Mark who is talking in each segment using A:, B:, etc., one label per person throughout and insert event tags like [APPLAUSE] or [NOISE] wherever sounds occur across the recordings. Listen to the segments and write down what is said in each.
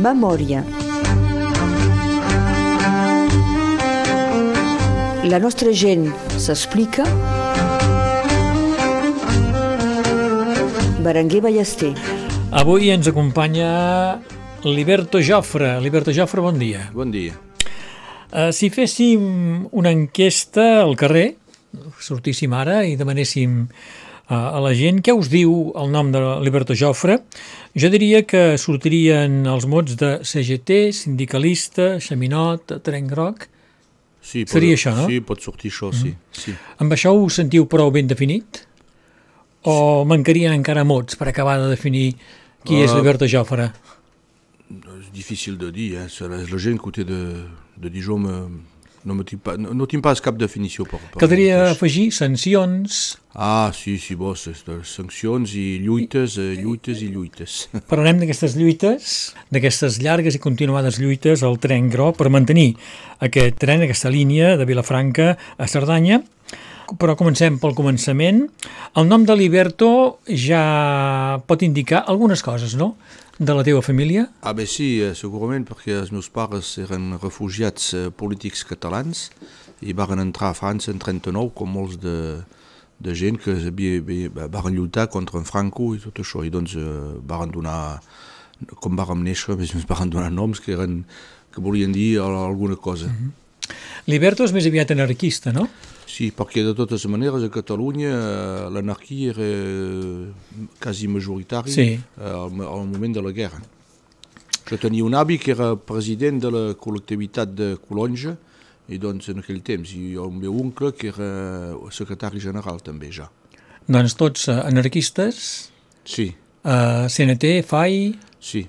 A: Memòria. La nostra gent s'explica. Berenguer Ballester.
B: Avui ens acompanya Liberto Jofre. Liberto Jofre, bon dia.
C: Bon dia.
B: Uh, si féssim una enquesta al carrer, sortíssim ara i demanéssim a la gent què us diu el nom de Liberto Jofre, jo diria que sortirien els mots de CGT, sindicalista, xaminot, trenc groc.
C: Sí,
B: Seria això, no?
C: Sí, pot sortir això, sí. sí.
B: Amb això ho sentiu prou ben definit? O mancarien encara mots per acabar de definir qui és
C: Uh,
B: Liberto Jofre?
C: És difícil de dir, eh? La gent que té de, de Dijon me, no, no, no tinc pas cap definició per, per
B: Caldria
C: per-
B: afegir sancions.
C: Ah, sí, sí, de sancions i lluites, eh, lluites i lluites. [LAUGHS]
B: Parlarem d'aquestes lluites, d'aquestes llargues i continuades lluites al tren groc per mantenir aquest tren, aquesta línia de Vilafranca a Cerdanya. Però comencem pel començament. El nom de Liberto ja pot indicar algunes coses, no?, de la teva família.
C: Ah, bé, sí, eh, segurament, perquè els meus pares eren refugiats eh, polítics catalans i van entrar a França en 39, com molts de, de gent que van lluitar contra en Franco i tot això, i doncs eh, van donar, com vam néixer, més o [LAUGHS] van donar noms que, eren, que volien dir al- alguna cosa. Mm -hmm.
B: Liberto és més aviat anarquista, no?
C: Sí, perquè de totes maneres a Catalunya eh, l'anarquia era eh, quasi majoritària
B: Sí.
C: eh, al, moment de la guerra. Jo tenia un avi que era president de la col·lectivitat de Colonja i doncs en aquell temps, i el meu oncle que era secretari general també ja.
B: Doncs tots anarquistes,
C: Sí,
B: eh, CNT, FAI...
C: sí.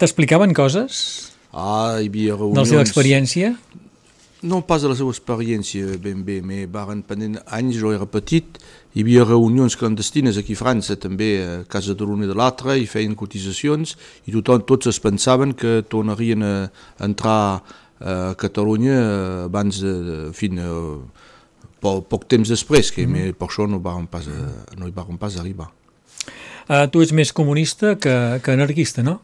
B: T'explicaven coses
C: Ah, hi havia
B: de
C: reunions...
B: la seva experiència?
C: No pas de la seva experiència ben bé, me varen pendent anys, jo era petit, hi havia reunions clandestines aquí a França també, a casa de l'un i de l'altre, i feien cotitzacions, i tothom, tots es pensaven que tornarien a entrar a Catalunya eh, abans de, de en fi, eh, po, poc temps després, que mm. per això no, varen pas, eh, no hi varen pas arribar.
B: Uh, tu ets més comunista que, que anarquista, no?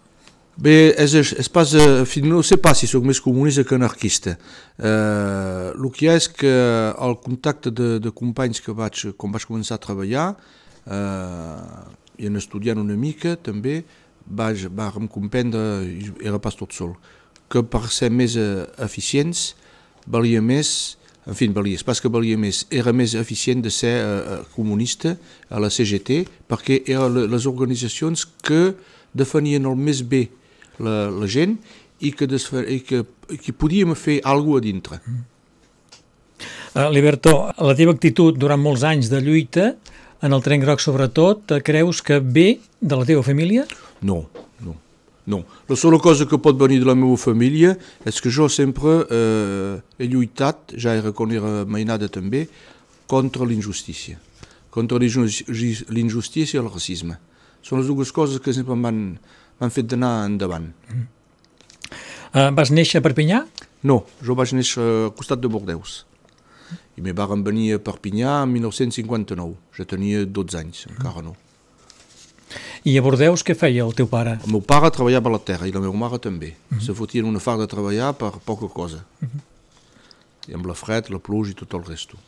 C: És, és pas, eh, en fi, no sé pas si sóc més comunista que anarquista. Eh, el que és que el contacte de, de companys que vaig, quan vaig començar a treballar eh, i en estudiant una mica també, vaig, vàrem comprendre, era pas tot sol, que per ser més eh, eficients valia més, en fi, valia, és pas que valia més, era més eficient de ser eh, comunista a la CGT perquè eren le- les organitzacions que definien el més bé la, la gent i que, desfe, i que, i que podíem fer alguna cosa a dintre.
B: Uh, Liberto, la teva actitud durant molts anys de lluita, en el tren groc sobretot, eh, creus que ve de la teva família?
C: No, no, no. La sola cosa que pot venir de la meva família és que jo sempre eh, he lluitat, ja era quan era mainada també, contra l'injustícia. Contra l'injus- l'injustícia i el racisme. Són les dues coses que sempre m'han m'han fet d'anar endavant.
B: Uh, vas néixer a Perpinyà?
C: No, jo vaig néixer al costat de Bordeus. I me varen venir a Perpinyà en 1959. Ja tenia 12 anys, encara no.
B: I a Bordeus què feia el teu pare?
C: El meu pare treballava a la terra i la meva mare també. Se fotien una far de treballar per poca cosa. I amb la fred, la pluja i tot el resto.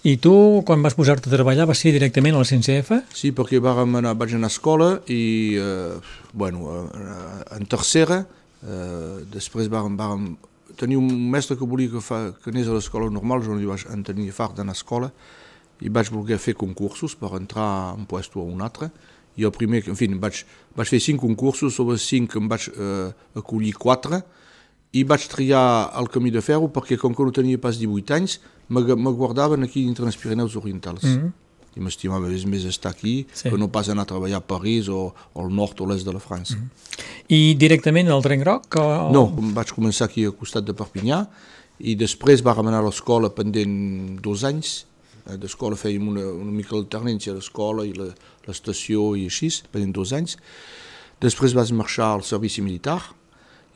B: I tu, quan vas posar-te a treballar, vas ser directament a la CNCF?
C: Sí, perquè vàrem anar, vaig anar a escola i, eh, bueno, eh, en tercera, eh, després vàrem, vàrem tenir un mestre que volia que, fa, que anés a l'escola normal, jo no vaig en tenir fart d'anar a escola, i vaig voler fer concursos per entrar a un puesto o un altre, i el primer, en fi, vaig, vaig fer cinc concursos, sobre cinc em vaig eh, acollir quatre, i vaig triar el camí de ferro perquè com que no tenia pas 18 anys, me, guardaven aquí dintre dels Pirineus Orientals. Mm -hmm. I m'estimava més, més estar aquí
B: Sí.
C: que no pas anar a treballar a París o, o al nord o l'est de la França. Mm -hmm.
B: I directament al tren groc? O...
C: No, vaig començar aquí al costat de Perpinyà i després vàrem anar a l'escola pendent dos anys. Eh, D'escola fèiem una, una mica alternància a l'escola i la- l'estació i així, pendent dos anys. Després vaig marxar al servici militar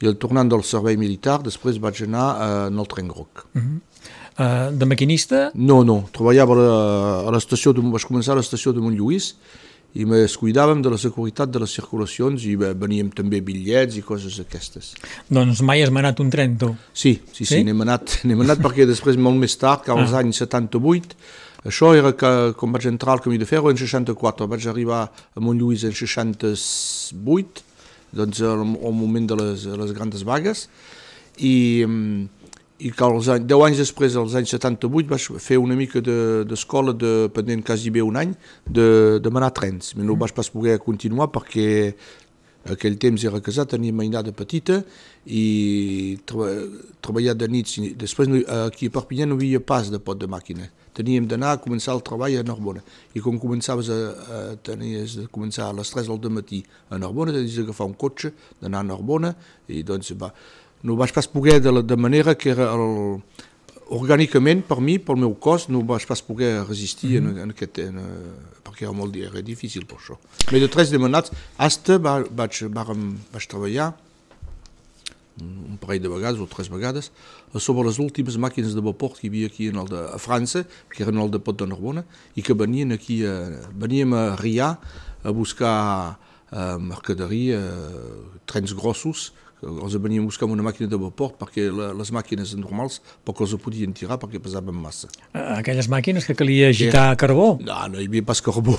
C: i el tornant del servei militar després vaig anar eh, en el tren groc.
B: Uh, de maquinista?
C: No, no, treballava a la- a l'estació, de, vaig començar a l'estació de Montlluís i es cuidàvem de la seguretat de les circulacions i veníem també bitllets i coses aquestes.
B: Doncs mai has manat un tren, tu?
C: Sí, sí, sí, sí n'hem anat, [LAUGHS] anat perquè després, molt més tard, que als ah. anys 78, això era que, quan vaig entrar al Camí de Ferro en 64, vaig arribar a Montlluís en 68, doncs al, al moment de les, les grans vagues, i, i que als anys, 10 anys després, als anys 78, vaig fer una mica d'escola de, de, pendent quasi bé un any de, de manar trens. Però no mm. vaig pas poder continuar perquè aquell temps era casat, tenia mainada petita i treba, treballar de nit. Després aquí a Perpinyà no hi havia pas de pot de màquina. Teníem d'anar a començar el treball a Narbona. I quan començaves a, a tenies de començar a les 3 del matí a Narbona, tenies d'agafar un cotxe, d'anar a Narbona, i doncs va, no vaig pas poder de, la, de manera que era el, orgànicament per mi, pel meu cos, no vaig pas poder resistir mm -hmm. en, en aquest, en, perquè era molt era difícil per això. Però de tres demanats, hasta va, vaig, vaig, vaig treballar un parell de vegades o tres vegades sobre les últimes màquines de vapor que hi havia aquí en el de, a França, que eren el depot de Narbona, i que venien aquí, a, veníem a Rià a buscar eh, mercaderia, eh, trens grossos, els veníem a buscar una màquina de vapor perquè les màquines normals poc els podien tirar perquè pesaven massa.
B: Aquelles màquines que calia agitar Era, carbó?
C: No, no hi havia pas carbó.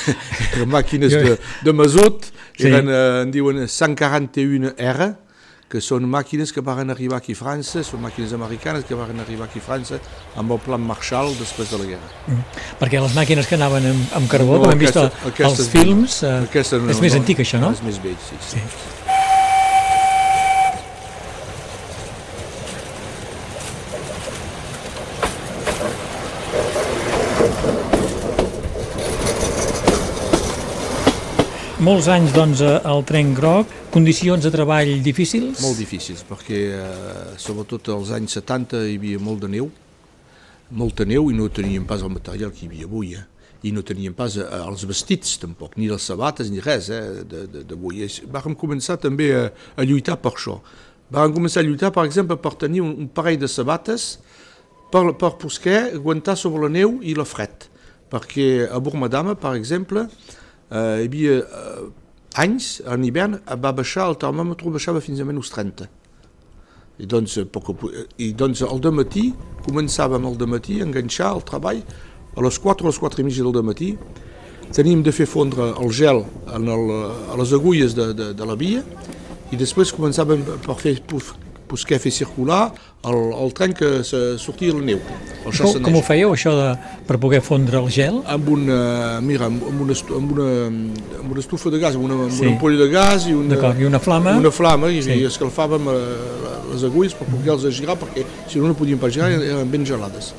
C: [LAUGHS] eren màquines de, de masut, sí. eren, eh, en diuen 141R, que són màquines que van arribar aquí a França, són màquines americanes que van arribar aquí a França amb el plan Marshall després de la guerra. Mm.
B: Perquè les màquines que anaven amb, amb carbó, no, com hem vist aquesta, als films, eh, aquesta no, és més no, antic això, no?
C: És més vell, sí. sí. sí.
B: Molts anys doncs, al tren groc, condicions de treball difícils?
C: Molt difícils, perquè eh, sobretot als anys 70 hi havia molt de neu, molta neu i no teníem pas el material que hi havia avui. Eh? i no teníem pas eh, els vestits tampoc, ni les sabates ni res eh, d'avui. Vàrem començar també a, a lluitar per això. Vàrem començar a lluitar, per exemple, per tenir un, un parell de sabates per, per poder aguantar sobre la neu i la fred. Perquè a Burmadama, per exemple, hi havia eh, anys, en hivern, va baixar, el termòmetre baixava fins a menys 30. I doncs, eh, poc, i doncs al matí començàvem al matí a enganxar el treball a les 4 o les 4 i mitja del matí teníem de fer fondre el gel en el, a les agulles de, de, de la via i després començàvem per fer poder fer circular el, el tren que sortia la neu.
B: Com, com ho fèieu, això de, per poder fondre el gel?
C: Amb una, mira, amb una, amb una, amb una estufa de gas, amb una, amb sí. una ampolla de gas i una,
B: I una flama.
C: Una flama, i, sí. i escalfàvem eh, les agulles per poder-les girar, perquè si no no podíem pas girar eren ben gelades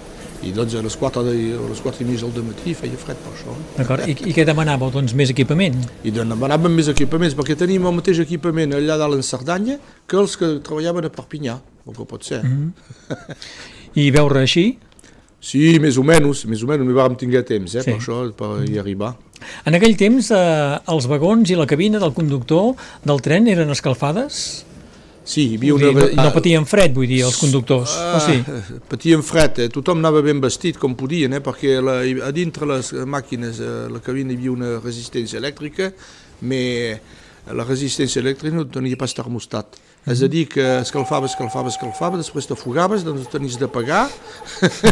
C: i doncs a les 4, de, a les 4 i mig del matí feia fred per això.
B: D'acord, I, i què demanàveu? Doncs més equipament?
C: I demanàvem més equipaments, perquè tenim el mateix equipament allà dalt en Cerdanya que els que treballaven a Perpinyà, el que pot ser. Mm
B: -hmm. I veure així?
C: Sí, més o menys, més o menys, no hi vam tinguer temps eh, sí. per això, per hi arribar.
B: En aquell temps, eh, els vagons i la cabina del conductor del tren eren escalfades?
C: Sí, hi havia una...
B: Dir, no, patien fred, vull dir, els conductors, uh, o sí?
C: Patien fred, eh? tothom anava ben vestit com podien, eh? perquè la, a dintre les màquines, eh, la cabina hi havia una resistència elèctrica, però la resistència elèctrica no tenia pas termostat. És a dir, que escalfava, escalfava, escalfava, després t'afogaves, doncs tenies de pagar,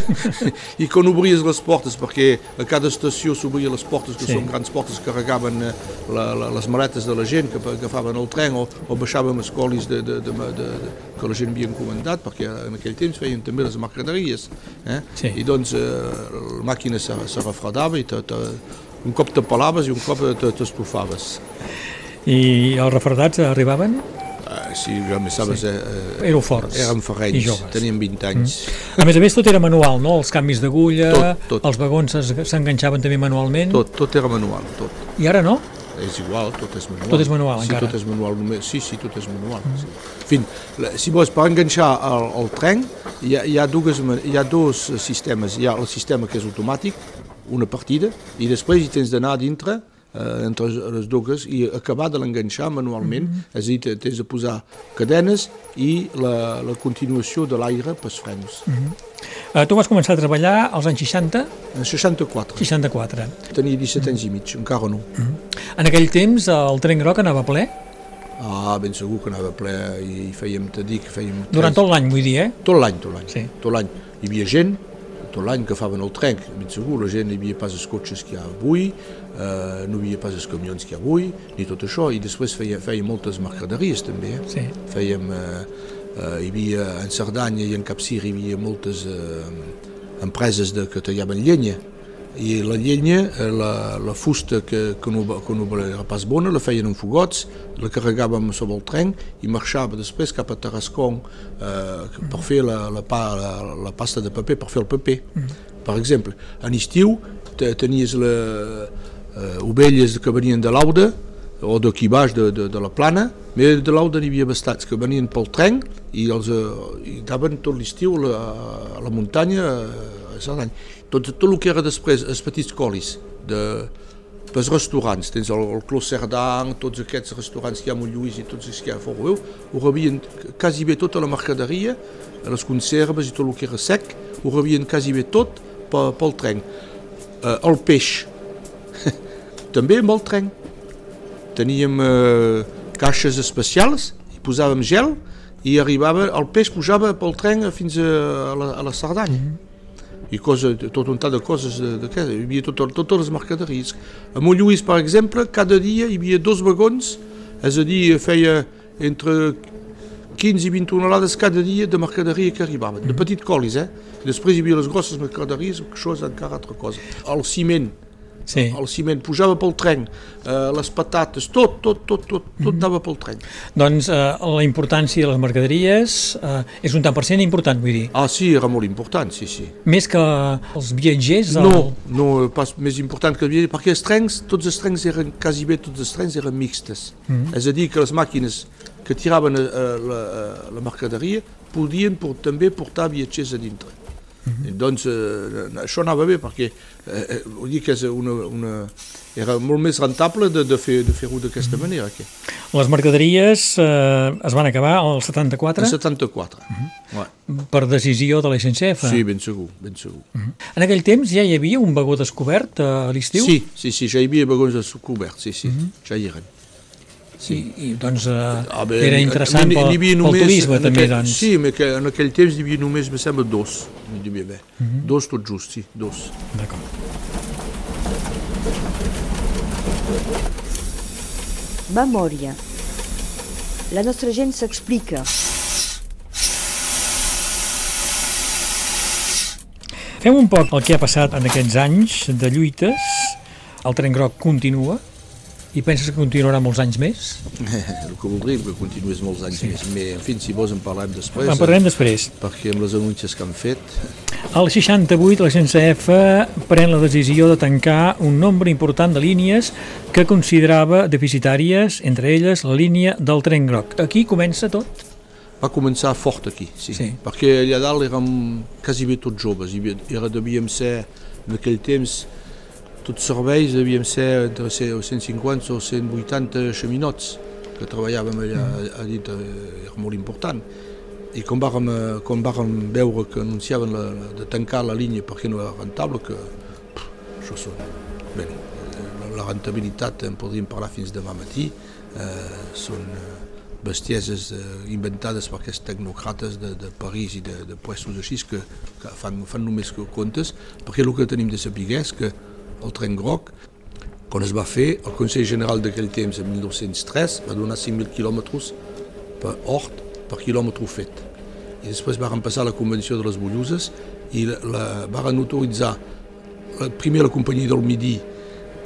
C: [LAUGHS] i quan obries les portes, perquè a cada estació s'obrien les portes, que sí. són grans portes que carregaven eh, la, la, les maletes de la gent que agafaven el tren, o, o baixàvem els colis de, de, de, de, de, que la gent havia encomandat, perquè en aquell temps feien també les mercaderies. Eh? Sí. I doncs eh, la màquina se, se refredava i te, te, un cop te pelaves i un cop t'estofaves.
B: I els refredats arribaven?
C: Uh, sí, jo més sabes... Sí.
B: Eh, Éreu forts.
C: Érem ferrenys, teníem 20 anys.
B: Mm. A més a més, tot era manual, no? Els canvis d'agulla, els vagons s'enganxaven també manualment...
C: Tot, tot era manual, tot.
B: I ara no?
C: És igual, tot és manual.
B: Tot és manual,
C: sí,
B: encara?
C: Tot és manual, només. Sí, sí, tot és manual. Mm. Sí. En fi, si vols, per enganxar el, el tren, hi ha, hi, ha dues, hi ha dos sistemes. Hi ha el sistema que és automàtic, una partida, i després hi tens d'anar dintre eh, entre les, les dues i acabar de l'enganxar manualment, mm -hmm. és a dir, tens de posar cadenes i la, la continuació de l'aire pels frens. Mm
B: -hmm. uh, tu vas començar a treballar als anys 60?
C: En 64.
B: 64.
C: Tenia 17 anys i mig, encara no. Mm
B: -hmm. En aquell temps el tren groc anava ple?
C: Ah, ben segur que anava ple i fèiem, te dic, fèiem...
B: Durant tot l'any, vull dir, eh?
C: Tot l'any, tot l'any.
B: Sí.
C: Tot l'any. Hi havia gent, tot l'any que agafaven el tren, ben segur, la gent hi havia pas els cotxes que hi ha avui, eh, no hi havia pas els camions que avui, ni tot això, i després feia, feia moltes mercaderies també, eh?
B: Sí.
C: Fèiem, eh, eh, hi havia, en Cerdanya i en Capcir hi havia moltes eh, empreses de, que tallaven llenya, i la llenya, eh, la, la fusta que, que, no, que no era pas bona, la feien en fogots, la carregàvem sobre el tren i marxava després cap a Tarascon eh, per fer la, la, pa, la, la pasta de paper, per fer el paper. Mm. Per exemple, en estiu tenies la, uh, ovelles que venien de l'Auda, o d'aquí baix de, de, de la plana, però de l'Auda n'hi havia bastants que venien pel tren i els uh, i anaven tot l'estiu a, a la muntanya a Cerdanya tot, tot el que era després els petits colis de, pels restaurants, tens el, el Clos Cerdan, tots aquests restaurants que hi ha a Montlluís i tots els que hi ha a Forreu, ho rebien quasi bé tota la mercaderia, les conserves i tot el que era sec, ho rebien quasi bé tot pel, pel tren. Uh, el peix, [LAUGHS] també amb el tren. Teníem uh, caixes especials, hi posàvem gel i arribava, el peix pujava pel tren fins a, a, la, a la Cerdanya. Mm -hmm i cosa, tot un tas de coses de, hi havia tot, totes les mercaderies. A Montlluís, per exemple, cada dia hi havia dos vagons, és a dir, feia entre 15 i 20 tonelades cada dia de mercaderia que arribaven, de petit colis, eh? Després hi havia les grosses mercaderies, això és encara altra cosa. El ciment,
B: sí.
C: el ciment pujava pel tren, eh, les patates, tot, tot, tot, tot, tot mm. anava pel tren.
B: Doncs eh, la importància de les mercaderies eh, és un tant per cent important, vull dir.
C: Ah, sí, era molt important, sí, sí.
B: Més que els viatgers?
C: El... No, no, pas més important que els viatgers, perquè els trens, tots els trens eren, quasi bé tots els trens eren mixtes. Mm. És a dir, que les màquines que tiraven eh, la, eh, la mercaderia podien por, també portar viatgers a dintre. Mm -hmm. Doncs eh, això anava bé perquè eh, vull dir que és una, una, era molt més rentable de, de fer-ho de fer d'aquesta mm -hmm. manera. Que...
B: Les mercaderies eh, es van acabar al 74?
C: El 74. Mm -hmm.
B: ouais. Per decisió de la SNCF?
C: Sí, ben segur, ben segur. Mm -hmm.
B: En aquell temps ja hi havia un vagó descobert a l'estiu?
C: Sí, sí, sí, ja hi havia vagons descoberts, sí, sí, mm -hmm. ja hi eren.
B: Sí. I, doncs eh, bé, era interessant pel, pel turisme també,
C: aquell,
B: doncs.
C: Sí, que en aquell temps hi havia només, me sembla, dos. Bé. Mm -hmm. Dos tot just, sí, dos.
B: D'acord.
A: Memòria. La nostra gent s'explica.
B: Fem un poc el que ha passat en aquests anys de lluites. El tren groc continua, i penses que continuarà molts anys més? [LAUGHS]
C: El que voldríem que continués molts anys sí. més, però en fi, si vols en parlem després.
B: En parlarem després.
C: Perquè amb les anúncies que han fet...
B: Al 68 la SNCF pren la decisió de tancar un nombre important de línies que considerava deficitàries, entre elles la línia del tren groc. Aquí comença tot?
C: Va començar fort aquí, sí. sí. Perquè allà dalt érem quasi bé tots joves, era, devíem ser en aquell temps tots serveis devíem ser entre 150 o 180 xaminots que treballàvem allà a dintre, era molt important. I quan vàrem, quan vàrem veure que anunciaven la, de tancar la línia perquè no era rentable, que pff, això són... Bé, la rentabilitat en podríem parlar fins demà matí, eh, són bestieses eh, inventades per aquests tecnocrates de, de París i de, de puestos així que, que fan, fan només comptes, perquè el que tenim de saber és que el tren groc, quan es va fer, el Consell General d'aquell temps, en 1903, va donar 5.000 quilòmetres per hort per quilòmetre fet. I després van passar la Convenció de les Bolluses i la, la, van autoritzar la, primer la Companyia del Midi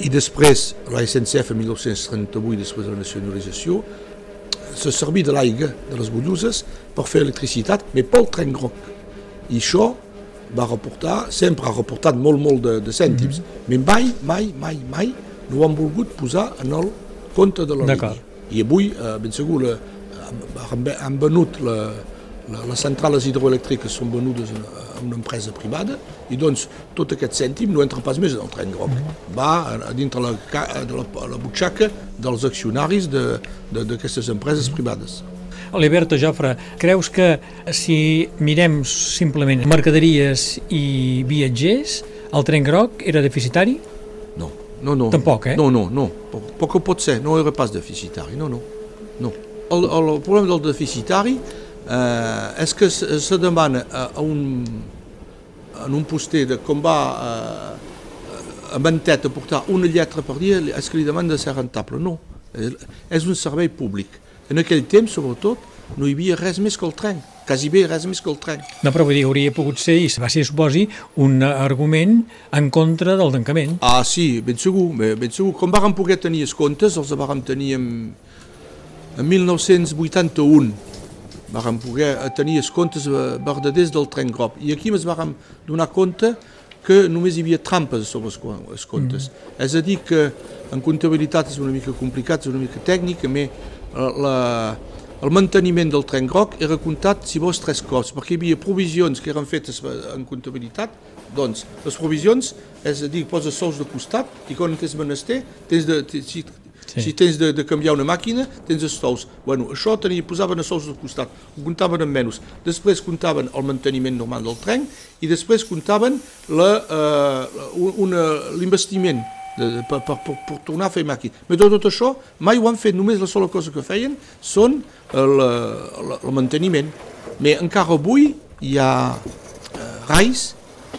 C: i després la SNCF en 1938, després de la nacionalització, se servir de l'aigua de les Bolluses per fer electricitat, però pel tren groc. I això va reportar, sempre ha reportat molt, molt de, de cèntims, mm -hmm. però mai, mai, mai, mai no ho han volgut posar en el compte de la línia. I avui, eh, ben segur, la, han, han venut la, les centrales hidroelèctriques són venudes a una empresa privada i doncs tot aquest cèntim no entra pas més en el tren groc. Va a dintre la, de la, la butxaca dels accionaris d'aquestes de, de, empreses privades.
B: Alberto Jofre, creus que si mirem simplement mercaderies i viatgers, el tren groc era deficitari?
C: No, no, no.
B: Tampoc, eh?
C: No, no, no. Poc, pot ser, no era pas deficitari, no, no. no. El, el problema del deficitari eh, és que se, se demana a, a un, en un poster de com va eh, a Mantet a portar una lletra per dia, és que li demana de ser rentable. No, és un servei públic. En aquell temps, sobretot, no hi havia res més que el tren, quasi bé res més que el tren.
B: No, però vull dir, hauria pogut ser, i va ser, suposi, un argument en contra del tancament.
C: Ah, sí, ben segur, ben segur. Com vàrem poder tenir els comptes, els vàrem tenir en, en 1981, vàrem poder tenir els comptes verdaders del tren groc. I aquí ens vàrem donar compte que només hi havia trampes sobre els comptes. Mm. És a dir, que en comptabilitat és una mica complicat, és una mica tècnic, però la, el manteniment del tren groc era comptat, si vols, tres cops, perquè hi havia provisions que eren fetes en comptabilitat, doncs les provisions, és a dir, poses sous de costat i quan tens menester, tens de, si, sí. si tens de, de canviar una màquina, tens els sous. Bueno, això tenia, posaven els sous de costat, ho comptaven en menys. Després comptaven el manteniment normal del tren i després comptaven eh, l'investiment per, per, per, per tornar a fer màquina. Però tot això mai ho han fet, només la sola cosa que feien són el, el, el manteniment. Però encara avui hi ha eh, rais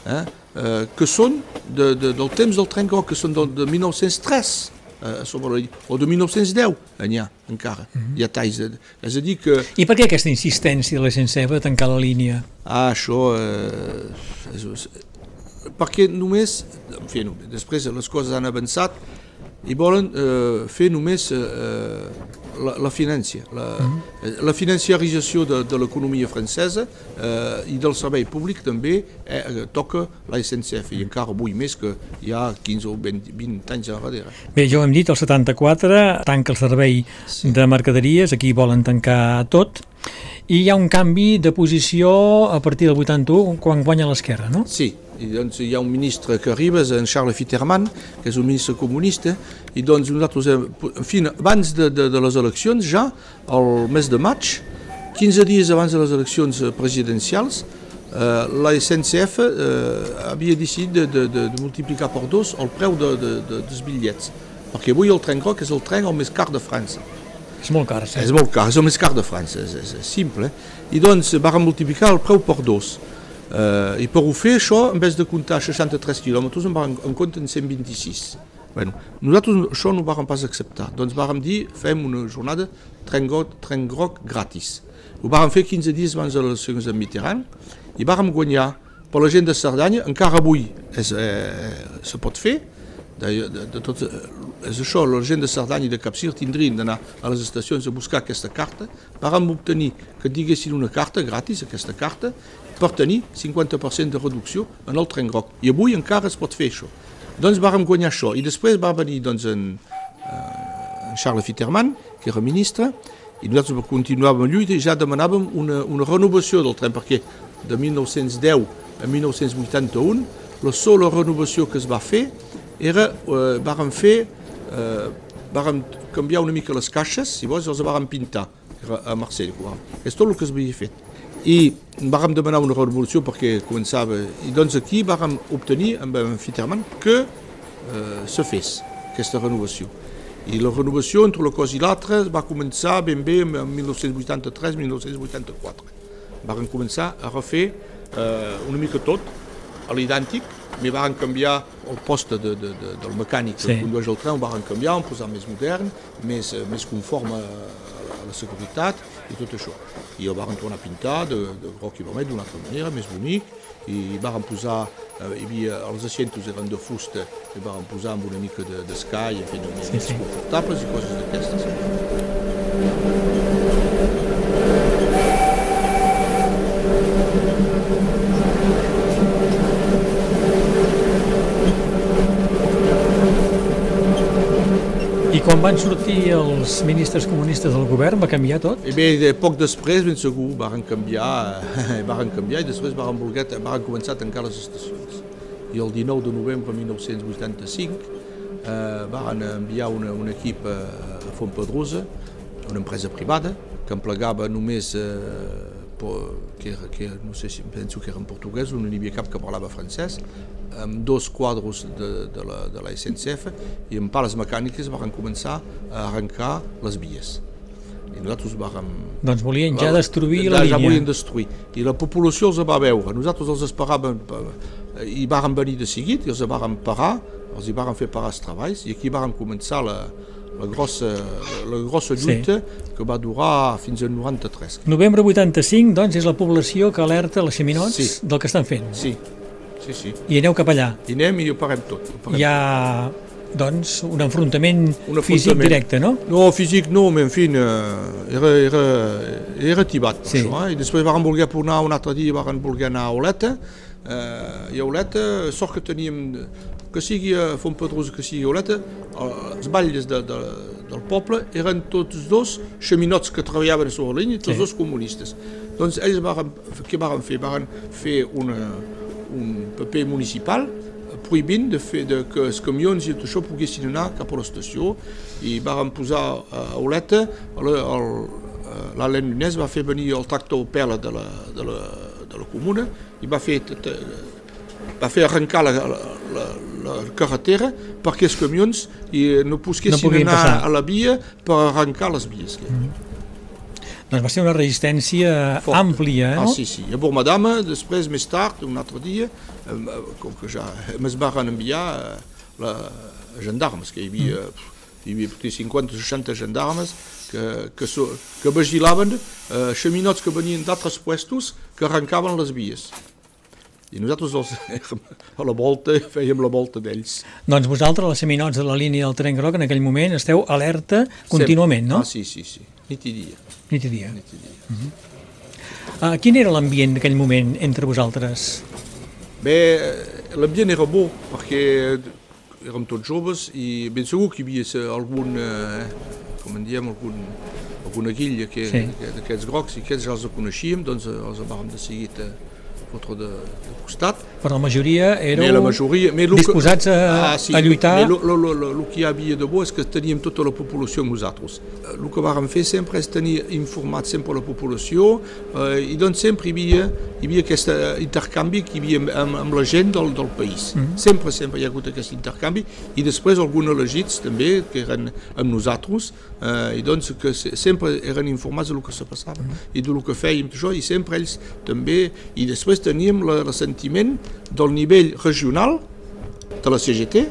C: eh, eh, que són de, de, del temps del tren groc, que són de, de 1903 eh, sobre, o de 1910, n'hi ha encara, mm -hmm. hi ha talls. De, és a dir que...
B: I per què aquesta insistència de la SNCF a tancar la línia?
C: Ah, això... Eh, és, perquè només, en fi, no, després les coses han avançat i volen eh, fer només eh, la, la finància, la, uh mhm. -huh. la financiarització de, de l'economia francesa eh, i del servei públic també eh, toca la SNCF i encara avui més que hi ha 15 o 20, 20 anys darrere.
B: Bé, ja ho hem dit, el 74 tanca el servei sí. de mercaderies, aquí volen tancar tot, i hi ha un canvi de posició a partir del 81 quan guanya l'esquerra, no?
C: Sí, i doncs hi ha un ministre que arriba, en Charles Fitterman, que és un ministre comunista, i doncs nosaltres, en fi, abans de, de, de les eleccions, ja, el mes de maig, 15 dies abans de les eleccions presidencials, eh, la SNCF eh, havia decidit de, de, de, de multiplicar per dos el preu de, de, de, dels bitllets, perquè avui el tren groc és el tren el més car de França.
B: És molt car, sí.
C: És molt car, és el més car de França, és, és, és simple. I doncs van multiplicar el preu per dos. Uh, I per ho fer això, en vez de comptar 63 quilòmetres, en en compte en 126. Bueno, nosaltres això no vam pas acceptar. Doncs vam dir, fem una jornada tren groc, tren groc gratis. Ho vam fer 15 dies abans de les eleccions de Mitterrand de Cerdanya, encara avui eh, se pot de, de, de tot, és això, la de Cerdanya de Capcir tindrien d'anar a les estacions a buscar aquesta carta, vam obtenir gratis, per tenir 50% de reducció en el tren groc. I avui encara es pot fer això. Doncs vàrem guanyar això. I després va venir doncs, en, eh, en Charles Fitterman, que era ministre, i nosaltres continuàvem a lluita i ja demanàvem una, una renovació del tren, perquè de 1910 a 1981 la sola renovació que es va fer era, eh, vàrem fer, eh, vàrem canviar una mica les caixes, si vols, els vàrem pintar a Marsella. És tot el que s'havia fet i vàrem demanar una revolució perquè començava, i doncs aquí vàrem obtenir amb en Fitterman que eh, se fes aquesta renovació. I la renovació entre una cosa i l'altra va començar ben bé en 1983-1984. Vàrem començar a refer eh, una mica tot, a l'idèntic, me van canviar el post de, de, de, del mecànic sí. que condueix el tren, ho van canviar, un posar més modern, més, més conforme a la seguretat i tot això. I el van tornar a pintar de, i vermell d'una altra manera, més bonic, i van posar, eh, hi havia, els asientos eren de fusta, i van posar amb una mica d'escai, de, fi, més, sí, sí. confortables i coses d'aquestes.
B: Quan van sortir els ministres comunistes del govern va canviar tot?
C: I bé, de, poc després, ben segur, van canviar, [LAUGHS] van canviar i després van, voler, van començar a tancar les estacions. I el 19 de novembre de 1985 eh, van enviar una, un equip a, a Fontpedrosa, una empresa privada, que emplegava només eh, que, que no sé si penso que eren portuguesos, no n'hi havia cap que parlava francès, amb dos quadros de, de, la, de la SNCF i amb pales mecàniques van començar a arrencar les vies. I nosaltres vam...
B: Doncs volien ja destruir
C: ja,
B: la línia.
C: Ja volien destruir. I la població els va veure. Nosaltres els esperàvem i varen venir de seguit i els varen parar, els hi fer parar els treballs i aquí varen començar la, la grossa, la grossa lluita sí. que va durar fins al 93.
B: Novembre 85, doncs, és la població que alerta les xaminots sí. del que estan fent.
C: Sí, sí, sí.
B: I aneu cap allà.
C: I anem i ho parem tot. Ho parem
B: Hi ha, doncs, un enfrontament, un físic directe, no?
C: No, físic no, però en fi, era, era, era tibat per sí. això. Eh? I després vam voler anar un altre dia, vam voler anar a Oleta, eh, i a Oleta, sort que teníem que sigui a Fontpedrosa, que sigui a Oleta, els balles de, de, del poble eren tots dos xaminots que treballaven sobre la línia, tots sí. dos comunistes. Doncs ells varen, què van fer? Van fer una, un paper municipal prohibint de fer de, que els camions i tot això poguessin anar cap a l'estació i van posar a Oleta l'Alain Lunès va fer venir el tractor Perla de la, de la, de la comuna i va fer va fer arrencar la, la, la carretera perquè els camions i no poguessin no anar passar. a la via per arrencar les vies. Mm -hmm.
B: Doncs va ser una resistència Forta. àmplia,
C: no?
B: Ah,
C: sí, sí. A Bormadama, després, més tard, un altre dia, eh, com que ja es van enviar eh, la gendarmes, que hi havia, mm. hi havia 50 o 60 gendarmes que, que, so, que vigilaven eh, xaminots que venien d'altres puestos que arrencaven les vies i nosaltres els, [LAUGHS] a la volta fèiem la volta d'ells.
B: Doncs vosaltres, les seminots de la línia del tren groc, en aquell moment esteu alerta contínuament, no?
C: Ah, sí, sí, sí, nit i dia.
B: Nit i dia.
C: Nit i dia.
B: Uh -huh. uh, quin era l'ambient d'aquell moment entre vosaltres?
C: Bé, l'ambient era bo, perquè érem tots joves i ben segur que hi havia algun, eh, com en diem, algun, alguna guilla sí. d'aquests grocs i aquests ja els coneixíem, doncs els vam de seguit eh, fotre de, de costat.
B: Però la majoria éreu
C: la majoria,
B: disposats a, ah, sí, a lluitar?
C: El que hi havia de bo és que teníem tota la població amb nosaltres. El que vàrem fer sempre és tenir informat sempre la població eh, i doncs sempre hi havia, hi havia aquest intercanvi que hi havia amb, amb la gent del, del país. Mm -hmm. Sempre, sempre hi ha hagut aquest intercanvi i després alguns elegits també que eren amb nosaltres eh, i doncs que sempre eren informats del que se passava mm -hmm. i del que fèiem això i sempre ells també i després teníem el ressentiment del nivell regional de la CGT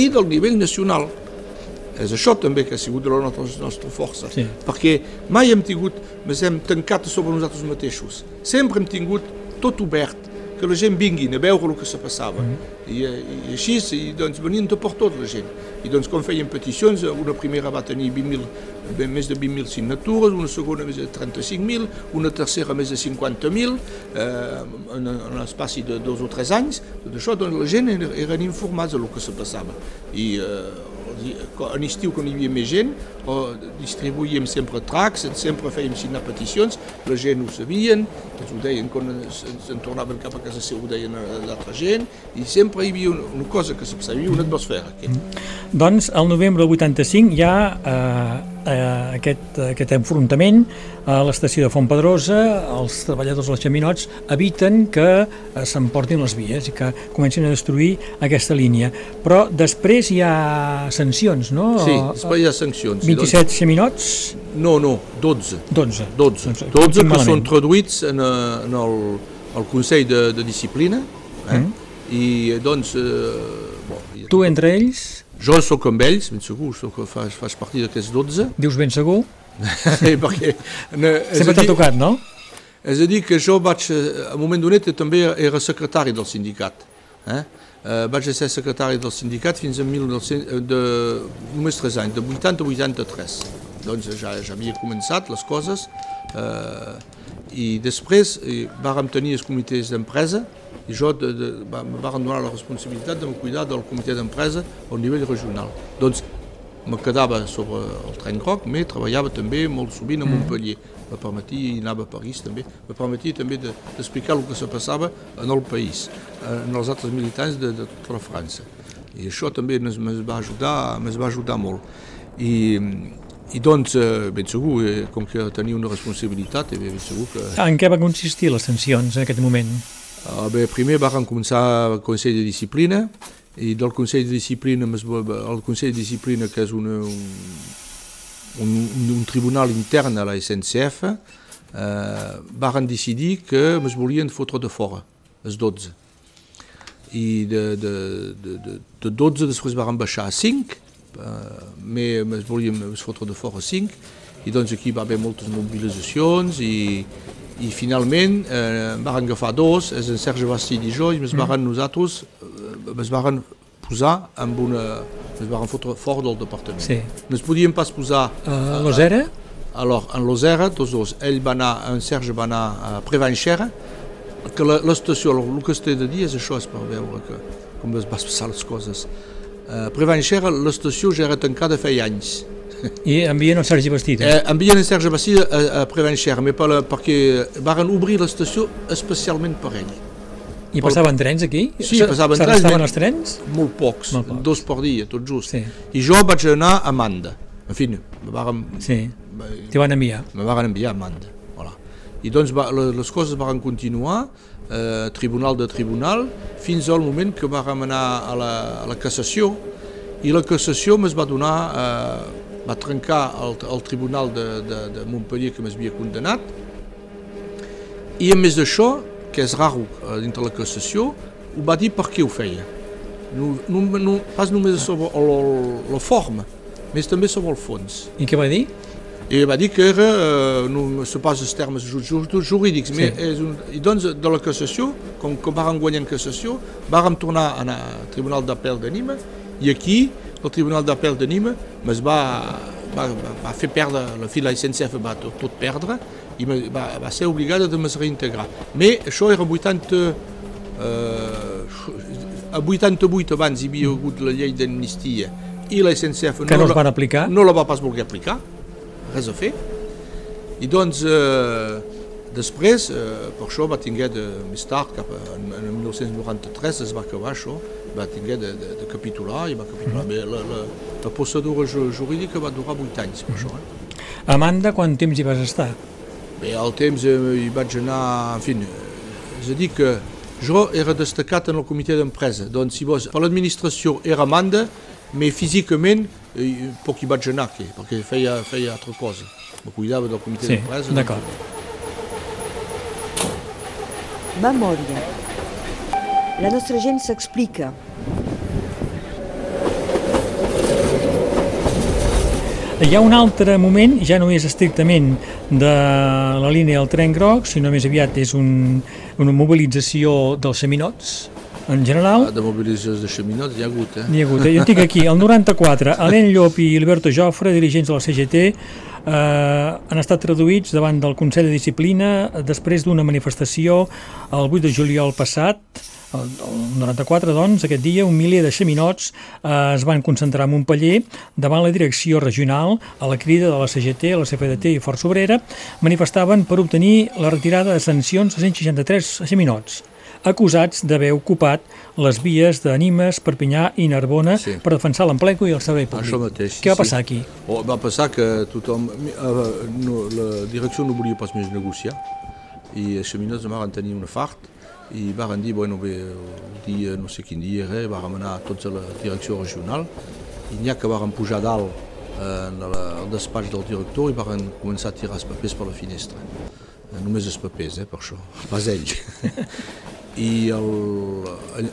C: i del nivell nacional. És això també que ha sigut la nostra, nostra força, sí. perquè mai hem tingut, ens hem tancat sobre nosaltres mateixos. Sempre hem tingut tot obert, que la gent vinguin a veure el que se passava. Mm -hmm. I, I així, i, doncs, venien tot per tot la gent. I doncs, com feien peticions, una primera va tenir 20 més de 20.000 signatures, una segona més de 35.000, una tercera més de 50.000, eh, en, en l'espai de dos o tres anys. Tot això, doncs, la gent eren informats del que se passava. I eh, en estiu quan hi havia més gent, distribuïem sempre tracts, sempre fèiem signar peticions, la gent ho sabien, ens ho deien quan se'n tornaven cap a casa seu, ho deien l'altra gent, i sempre hi havia una, cosa que havia una atmosfera. Aquí.
B: Doncs, al novembre del 85 hi ha eh, eh, aquest, aquest enfrontament a l'estació de Fontpedrosa, els treballadors dels xaminots eviten que eh, s'emportin les vies i que comencin a destruir aquesta línia. Però després hi ha sancions, no?
C: Sí, després hi ha sancions.
B: 27 doncs... xaminots?
C: No, no, 12.
B: 12.
C: 12, 12, 12 que són traduïts en, eh, en el, el Consell de, de Disciplina, eh? Mm. i doncs... Eh,
B: bon, tu entre ells?
C: Jo sóc amb ells, ben segur, sóc, fas, fas partir d'aquests 12. [LAUGHS]
B: Dius ben segur?
C: perquè...
B: Ne, Sempre t'ha tocat, no?
C: És a dir, que jo vaig, a un moment donat, també era secretari del sindicat. Eh? Uh, vaig ser secretari del sindicat fins a 1900, de, només 3 anys, de 80 a 83. Doncs ja, ja havia començat les coses uh, i després eh, vàrem tenir els comitès d'empresa i jo de, de, va, em van donar la responsabilitat de cuidar del comitè d'empresa al nivell regional. Doncs me quedava sobre el tren groc, me treballava també molt sovint a Montpellier. Me permetia anar a París també, me permetia també d'explicar de, el que se passava en el país, en els altres militants de, de tota la França. I això també ens, ens va ajudar, ens va ajudar molt. I, i doncs, eh, ben segur, eh, com que tenia una responsabilitat, eh, ben segur que...
B: En què va consistir les sancions en aquest moment?
C: Uh, bé, primer van començar el Consell de Disciplina, i del Consell de Disciplina, el Consell de Disciplina, que és una, un, un, un tribunal intern a la SNCF, eh, van decidir que es volien fotre de fora, els 12. I de, de, de, de, de 12 després van baixar a 5, eh, es volíem fotre de fora 5, i doncs aquí va haver moltes mobilitzacions i, i finalment eh, van agafar dos, és en Serge Bastid i jo, i ens mm. van nosaltres, eh, ens van posar amb una... ens van fotre fora del departament.
B: Sí.
C: No es podíem pas posar...
B: Uh, a Lozera?
C: Alors, en Lozera, tots dos, ell va anar, en Serge va anar a Prevanxera, que l'estació, el que té de dir és això, és per veure que, com es van passar les coses. Uh, Prevanxera, l'estació ja era tancada feia anys. [LAUGHS]
B: I envien el Sergi Bastida?
C: Eh, envien el Sergi Bastida a, a Prevanxera, per, perquè van obrir l'estació especialment per ell.
B: I passaven trens aquí?
C: Sí, passaven trens.
B: Estaven els trens?
C: Molt pocs, molt pocs, dos per dia, tot just.
B: Sí.
C: I jo vaig anar a Manda. En fi, me varen...
B: Sí, t'hi van enviar.
C: Me van enviar a Manda. Voilà. I doncs va, les coses van continuar, eh, tribunal de tribunal, fins al moment que vam anar a la, a la cassació, i la cassació es va donar, eh, va trencar el, el tribunal de, de, de Montpellier que m'havia condemnat, i a més d'això, que és raro eh, dintre la cassació, ho va dir per què ho feia. No, no, no, pas només sobre la, la forma, més també sobre el fons.
B: I què va dir?
C: I va dir que era, eh, no sé pas els termes jurídics, sí. és un, i doncs de la cassació, com que vàrem guanyar en cassació, vàrem tornar al Tribunal d'Apel de Nîmes, i aquí el Tribunal d'Apel de Nîmes es va, va, va fer perdre, la fila SNCF va tot, tot perdre, i va, va ser obligada de es reintegrar. Mais això era 80... Eh, a 88 abans hi havia hagut la llei d'amnistia i la SNCF
B: que no, no van aplicar?
C: No la va pas voler aplicar, res a fer. I doncs, eh, després, eh, per això va tinguer de, més tard, cap a, en, en 1993 es va acabar això, va tinguer de, de, de capitular i va capitular. Mm -hmm. la, la, la procedura jurídica va durar 8 anys, per mm -hmm. això. Eh?
B: Amanda, quant temps hi vas estar?
C: Bé, al temps eh, hi vaig anar, en fi, és a dir que jo era destacat en el comitè d'empresa, doncs si vols, per l'administració era manda, però físicament eh, poc hi vaig anar, que, perquè feia, feia altra cosa. Me cuidava del comitè
B: sí,
C: d'empresa.
B: Sí, d'acord.
A: Memòria. La nostra gent s'explica.
B: Hi ha un altre moment, ja no és estrictament de la línia del tren groc, sinó més aviat és un, una mobilització dels seminots, en general...
C: Ah, de mobilitzacions de xeminots hi ha hagut, eh?
B: N'hi ha hagut, eh? Jo tinc aquí, el [LAUGHS] 94, Alain Llop i Alberto Jofre, dirigents de la CGT, eh, han estat traduïts davant del Consell de Disciplina després d'una manifestació el 8 de juliol passat, el, el 94, doncs, aquest dia, un miler de xaminots eh, es van concentrar a Montpeller davant la direcció regional a la crida de la CGT, la CFDT i Força Obrera, manifestaven per obtenir la retirada de sancions a 163 xaminots acusats d'haver ocupat les vies d'Animes, Perpinyà i Narbona sí. per defensar l'empleco i el servei públic.
C: Això mateix.
B: Què va
C: sí.
B: passar aquí?
C: Oh, va passar que tothom... Eh, no, la direcció no volia pas més negociar i els xaminots van tenir una fart i van dir, bueno, bé, el dia, no sé quin dia era, vam anar tots a la direcció regional i n'hi ha que vam pujar dalt eh, en el, el despatx del director i van començar a tirar els papers per la finestra. Eh, només els papers, eh, per això, pas ell. [LAUGHS] I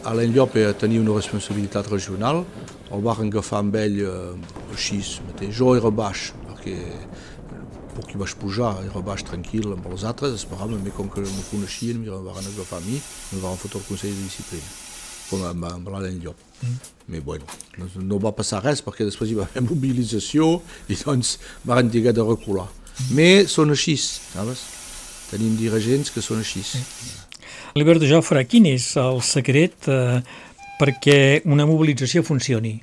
C: Alain Llope tenia una responsabilitat regional, el van agafar amb ell eh, així mateix. Jo era baix, perquè poc hi vaig pujar, era baix tranquil amb els altres, esperàvem, però com que no coneixien, em van agafar a mi, em van fotre el Consell de Disciplina, com amb, amb l'Alain Llop. Mm. Però bueno, no, no va passar res perquè després hi va haver mobilització i doncs van de recular. Mm. Però són així, saps? Tenim dirigents que són així. Mm.
B: Alberto Jofre, quin és el secret eh, perquè una mobilització funcioni?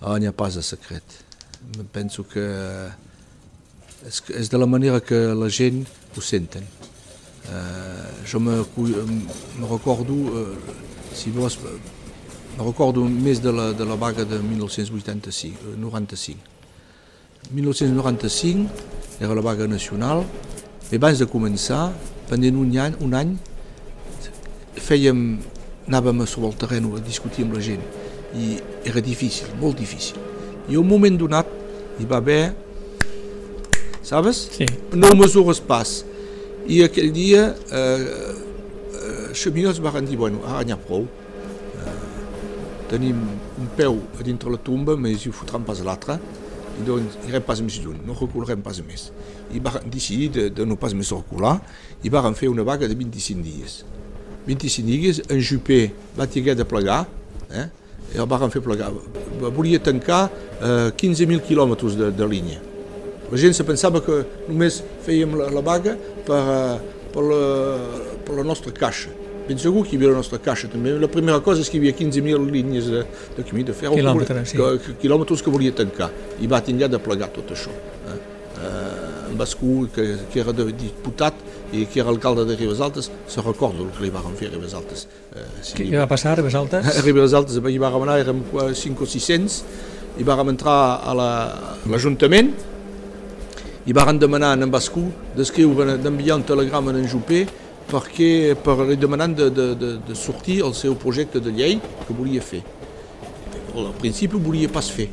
C: Ah, n'hi ha pas de secret penso que és, és de la manera que la gent ho senten. Uh, jo me, me recordo, uh, si vols, me recordo més de la, de la vaga de 1985, 95. 1995 era la vaga nacional, i abans de començar, pendent un any, un any fèiem, anàvem sobre el terreny a discutir amb la gent i era difícil, molt difícil. I un moment donat hi va haver, sabes?
B: Sí.
C: No mesures pas. I aquell dia eh, eh, Xaminots van dir, bueno, ara n'hi ha prou. Eh, tenim un peu a dintre la tomba, més hi fotran pas l'altre, i doncs irem pas més lluny, no recularem pas més. I van decidir de, de no pas més recular i van fer una vaga de 25 dies. 25 dies, en Juppé va haver de plegar, eh? i el van fer plegar. Volia tancar eh, 15.000 quilòmetres de, de línia. La gent se pensava que només fèiem la, la vaga per, eh, per, la, per la nostra caixa. Ben segur que hi havia la nostra caixa també. La primera cosa és que hi havia 15.000 línies de, de camí de ferro
B: quilòmetres,
C: que, que, quilòmetres que volia tancar i va tenir de plegar tot això. Eh? Eh, en Bascú, que, que era de diputat i que era alcalde de Ribes Altes, se recorda el que li van fer a Ribes Altes.
B: Eh, si Què va passar a Ribes Altes? [LAUGHS]
C: A Ribes Altes hi vam anar, érem 5 o 600, i vam entrar a l'Ajuntament la, i van demanar a en Bascú d'escriure, d'enviar un telegrama a en Juppé perquè per li demanant de, de, de, de sortir el seu projecte de llei que volia fer. Al principi ho volia pas fer.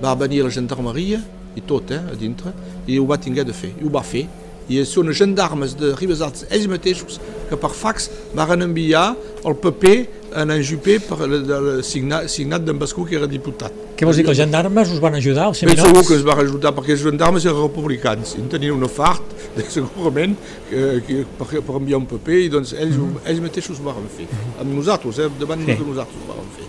C: Va venir la gendarmeria i tot, eh, a dintre, i ho va tinguer de fer. I ho va fer. I són gendarmes de Ribes Altes, ells mateixos, que per fax van enviar el paper en en Juppé per el, el signat, signat d'en Bascú, que era diputat.
B: Què vols dir, que els gendarmes us van ajudar, els?
C: Ben segur que els van ajudar, perquè els gendarmes eren republicans, i tenien una fart, segurament, que, que, per, per enviar un paper, i doncs ells, mm -hmm. ells mateixos ho van fer. Amb nosaltres, eh, davant sí. de nosaltres ho van fer.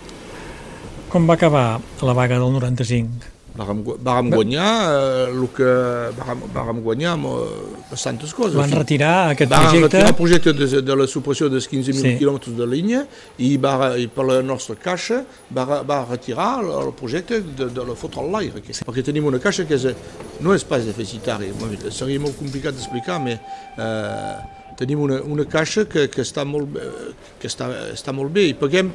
B: Com va acabar la vaga del 95?
C: Vàrem, vàrem guanyar eh, el que vàrem, vàrem guanyar amb eh, coses.
B: Van retirar aquest
C: vàrem
B: projecte?
C: retirar el projecte de, de la supressió dels 15.000 sí. quilòmetres de línia i, va, i per la nostra caixa va, va retirar el, el projecte de, de la fotre al l'aire. Sí. Perquè tenim una caixa que és, no és pas deficitària, seria molt complicat d'explicar, però eh, tenim una, una caixa que, que, està, molt, que està, està molt bé i paguem,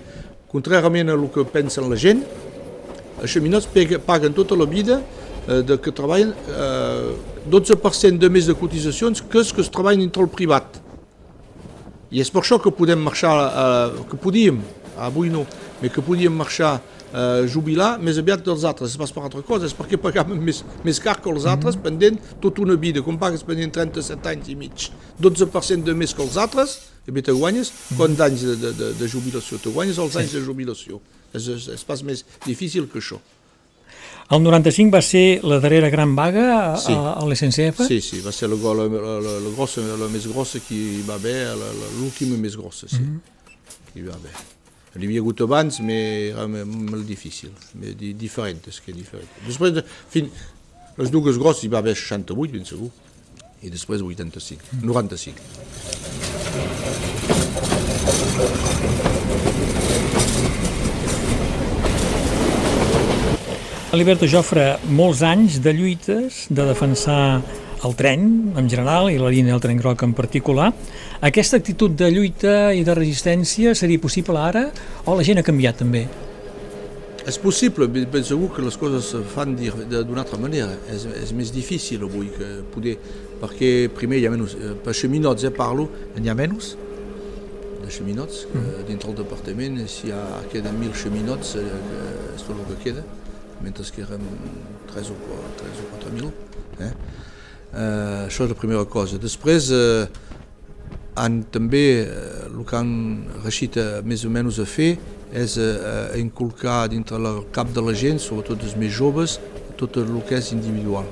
C: contràriament a el que pensen la gent, els xaminots paguen tota la vida eh, de que treballen eh, 12% de més de cotitzacions que els que es treballen entre el privat. I és per això que podem marxar, eh, que podíem, avui no, però que podíem marxar eh, jubilar més aviat dels altres, és pas per altra cosa, és perquè pagàvem més, més car que els mhm. altres, mm -hmm. pendent tota una vida, com pagues pendent 37 anys i mig, 12% de més que els altres, i bé te guanyes, mm -hmm. quants anys de, de, de, de jubilació? Te guanyes els anys de jubilació. És, és, és pas més difícil que això.
B: El 95 va ser la darrera gran vaga a, sí. a, a l'SNCF?
C: Sí, sí, va ser la, la, la, la, grossa, la més grossa que hi va haver, l'última més grossa, sí, mm -hmm. que hi va haver. N'hi havia hagut abans, però molt difícil, diferent, és que diferent. Després, de, fin, les dues grosses hi va haver 68, ben segur, i després 85, 95.
B: Aliberto Jofre, molts anys de lluites, de defensar el tren en general i la línia del tren groc en particular. Aquesta actitud de lluita i de resistència seria possible ara o la gent ha canviat també?
C: És possible, ben segur que les coses se fan d'una altra manera. És, és més difícil avui que poder, perquè primer hi ha menys, eh, per xaminots eh, parlo, n'hi ha menys de xaminots, mm. dintre el departament si hi ha, queden mil xaminots, eh, és tot el que queda mentre que érem 3 o 4, 3 o 4 mil. Eh? Uh, això és la primera cosa. Després uh, han també, uh, el que han reixit uh, més o menys a fer és a inculcar dintre el cap de la gent, sobretot els més joves, tot el que és individual,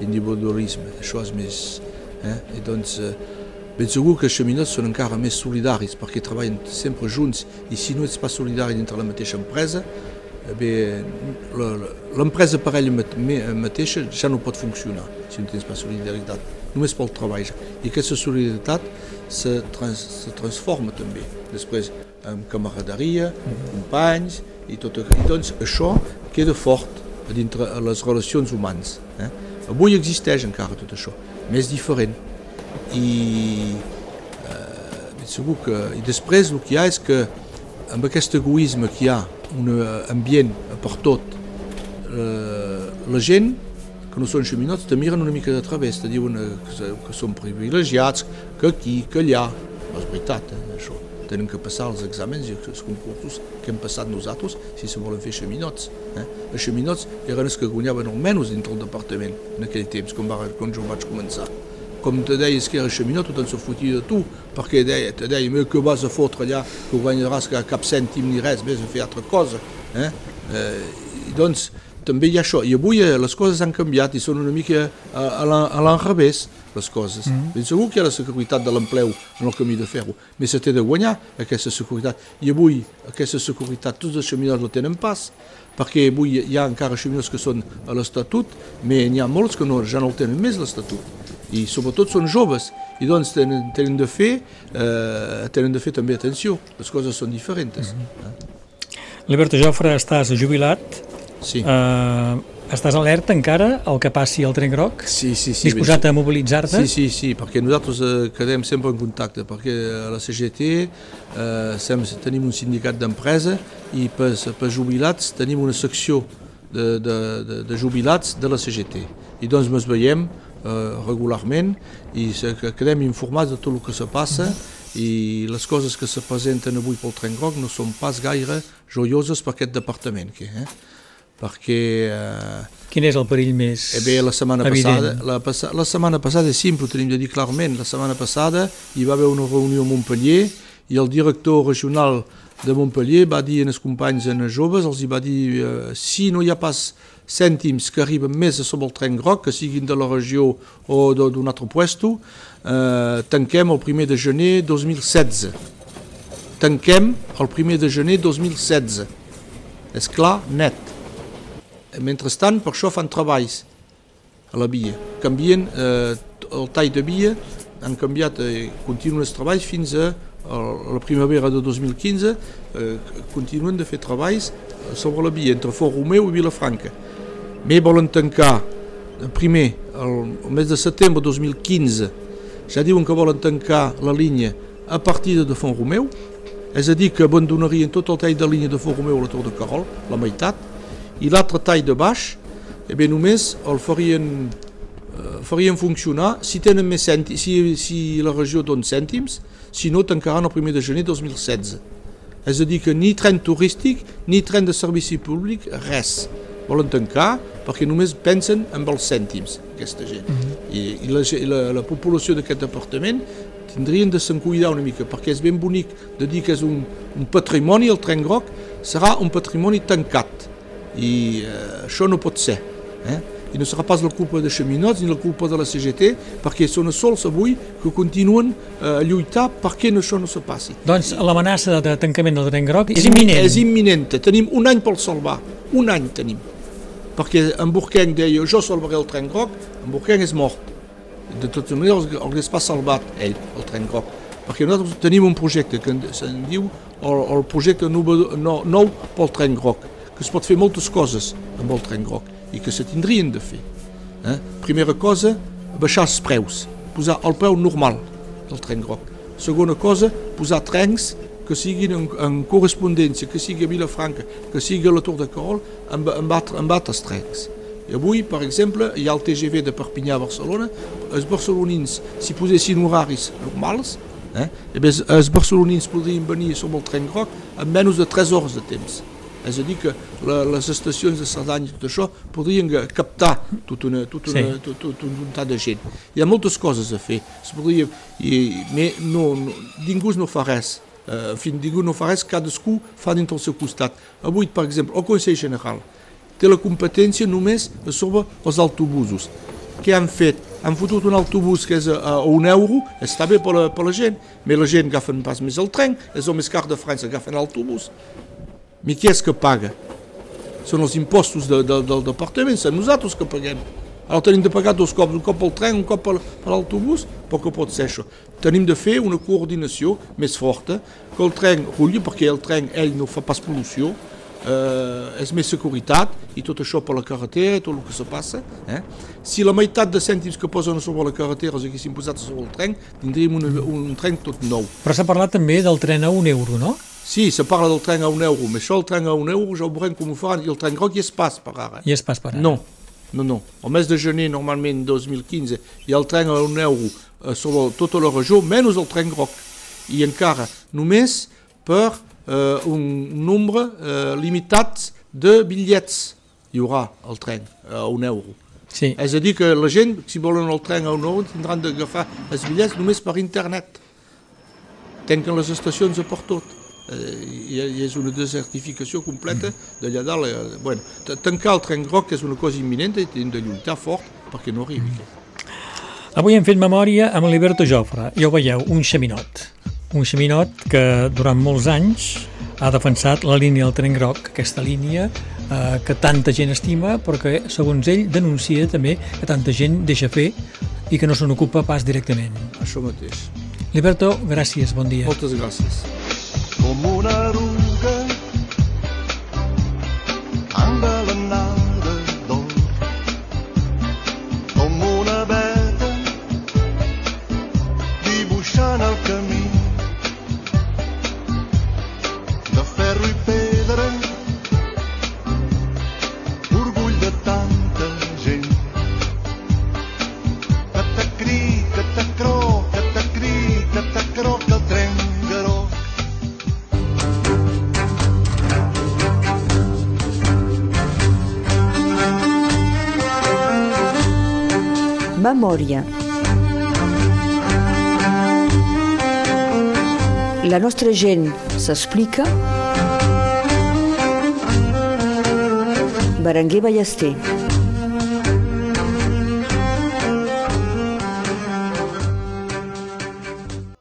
C: individualisme. Això és més... Eh? I doncs, uh, ben segur que els xaminots són encara més solidaris perquè treballen sempre junts i si no ets pas solidari dintre la mateixa empresa, Eh l'empresa per ella mateixa ja no pot funcionar si no tens pas solidaritat, només pel treball. I aquesta solidaritat se, trans, se transforma també després en camaraderia, companys, i tot i doncs això queda fort dintre les relacions humanes. Eh? Avui existeix encara tot això, més diferent. I eh, segur que... I després el que hi ha és que amb aquest egoisme que hi ha, un ambient per tot, eh, la gent que no són xaminots te miren una mica de través, te diuen que, que són privilegiats, que aquí, que allà. No és veritat, eh, això. Tenen que passar els exàmens i els concursos que hem passat nosaltres si se volen fer xaminots. Eh? Els xaminots eren els que guanyaven almenys dintre el departament en aquell temps, quan, va, quan jo vaig començar. Com te deies que era xaminot, tothom se fotia de tu, perquè deia, te deia que vas a fotre allà, que guanyaràs cap cèntim ni res, vés a fer altra cosa. Eh? Eh, I doncs, també hi ha això. I avui eh, les coses han canviat i són una mica a, a l'enrevés, les coses. Mm -hmm. Ben segur que hi ha la seguretat de l'empleu en el camí de ferro, però se té de guanyar aquesta seguretat. I avui aquesta seguretat tots els xaminots no tenen pas, perquè avui hi ha encara xaminots que són a l'Estatut, però n'hi ha molts que no, ja no el tenen més l'Estatut. I sobretot són joves, i doncs tenen, tenen, de fer, eh, tenen de fer també atenció, les coses són diferents. Mm -hmm. eh?
B: Liberto Jofre, estàs jubilat,
C: Sí.
B: Uh, estàs alerta encara al que passi al tren groc?
C: Sí, sí, sí.
B: Disposat a mobilitzar-te?
C: Sí, sí, sí, perquè nosaltres eh, quedem sempre en contacte, perquè a la CGT eh, sempre tenim un sindicat d'empresa i per, per jubilats tenim una secció de, de, de, de jubilats de la CGT. I doncs ens veiem eh, regularment i se, quedem informats de tot el que se passa i les coses que se presenten avui pel tren groc no són pas gaire joioses per aquest departament. Que, eh? perquè... Eh,
B: Quin és el perill més
C: eh bé, la setmana
B: evident?
C: passada, la, la setmana passada és simple, ho tenim de dir clarament, la setmana passada hi va haver una reunió a Montpellier i el director regional de Montpellier va dir als companys en joves, els hi va dir eh, si no hi ha pas cèntims que arriben més a sobre el tren groc, que siguin de la regió o d'un altre puesto, eh, tanquem el primer de gener 2016. Tanquem el primer de gener 2016. És clar, net. Mentrestant, per això fan treballs a la via. Canvien eh, el tall de via, han canviat, eh, continuen els treballs fins a la primavera de 2015, eh, continuen de fer treballs sobre la via entre Fort Romeu i Vilafranca. Bé volen tancar primer, el, mes de setembre de 2015, ja diuen que volen tancar la línia a partir de Font Romeu, és a dir, que abandonarien tot el tall de línia de Font Romeu a la Tor de Carol, la meitat, i l'altre tall de baix, eh bé, només el farien, eh, farien funcionar si tenen més cèntims, si, si la regió dona cèntims, si no tancaran el 1 de gener 2016. És a dir, que ni tren turístic, ni tren de servici públic, res. Volen tancar perquè només pensen en els cèntims, aquesta gent. Mm -hmm. I, i, la, i la, la població d'aquest departament tindrien de se'n cuidar una mica, perquè és ben bonic de dir que és un, un patrimoni, el tren groc, serà un patrimoni tancat i eh, això no pot ser. Eh? I no serà pas la culpa de Xaminots ni la culpa de la CGT, perquè són els sols avui que continuen a lluitar perquè això no se passi.
B: Doncs l'amenaça de tancament del tren groc és imminent.
C: És imminent. Tenim un any per salvar. Un any tenim. Perquè en Burkenc deia jo salvaré el tren groc, en Burkenc és mort. De totes maneres, hagués pas salvat ell, el tren groc. Perquè nosaltres tenim un projecte que se'n diu el, el projecte nou, nou pel tren groc que es pot fer moltes coses amb el tren groc i que se tindrien de fer. Eh? Primera cosa, baixar els preus, posar el preu normal del tren groc. Segona cosa, posar trens que siguin en, en correspondència, que sigui a Vilafranca, que sigui a la Tour de Carol, amb, amb, altres, amb altres trens. I avui, per exemple, hi ha el TGV de Perpinyà a Barcelona, els barcelonins, si posessin horaris normals, eh, els barcelonins podrien venir sobre el tren groc en menys de 3 hores de temps. És a dir, que la, les estacions de Cerdanya i tot això podrien captar tot, una, tot, una, sí. tot, tot un munt de gent. Hi ha moltes coses a fer. Es podria, i, no, no, ningú no fa res. Uh, en fi, ningú no fa res, cadascú fa dintre el seu costat. Avui, per exemple, el Consell General té la competència només sobre els autobusos. Què han fet? Han fotut un autobús que és a, a un euro, està bé per la, per la gent, però la gent agafen pas més el tren, és el més car de França, agafen l'autobús. Mas qui és que paga? Són els impostos de, de, del departament, són nosaltres que paguem. Ara tenim de pagar dos cops, un cop pel tren, un cop per, per l'autobús, però que pot ser això. Tenim de fer una coordinació més forta, que el tren rulli, perquè el tren ell no fa pas pol·lució, eh, és més seguretat i tot això per la carretera i tot el que se passa. Eh? Si la meitat de cèntims que posen sobre la carretera els haguessin posat sobre el tren, tindríem un, un tren tot nou.
B: Però s'ha parlat també del tren a un euro, no?
C: Sí, se parla del tren a un euro, però això el tren a un euro ja ho veurem com ho faran i el tren groc ja és pas per ara.
B: I és pas per ara.
C: No, no, no. Al mes de gener, normalment, 2015, hi ha el tren a un euro eh, sobre tota la regió, menys el tren groc. I encara només per eh, un nombre eh, limitat de bitllets hi haurà el tren a un euro.
B: Sí.
C: És a dir, que la gent, si volen el tren a un euro, tindran d'agafar els bitllets només per internet. Tanquen les estacions a per tot. Eh, i, i és una desertificació completa d'allà dalt. Eh, bueno, tancar el tren groc és una cosa imminent i hem de lluitar fort perquè no arribi.
B: Avui hem fet memòria amb l'Alberto Jofre. Ja ho veieu, un xaminot. Un xaminot que durant molts anys ha defensat la línia del tren groc, aquesta línia eh, que tanta gent estima, però que, segons ell, denuncia també que tanta gent deixa fer i que no se n'ocupa pas directament.
C: Això mateix.
B: Liberto, gràcies, bon dia.
C: Moltes gràcies.
D: com una
A: Memòria. La nostra gent s'explica. Berenguer Ballester.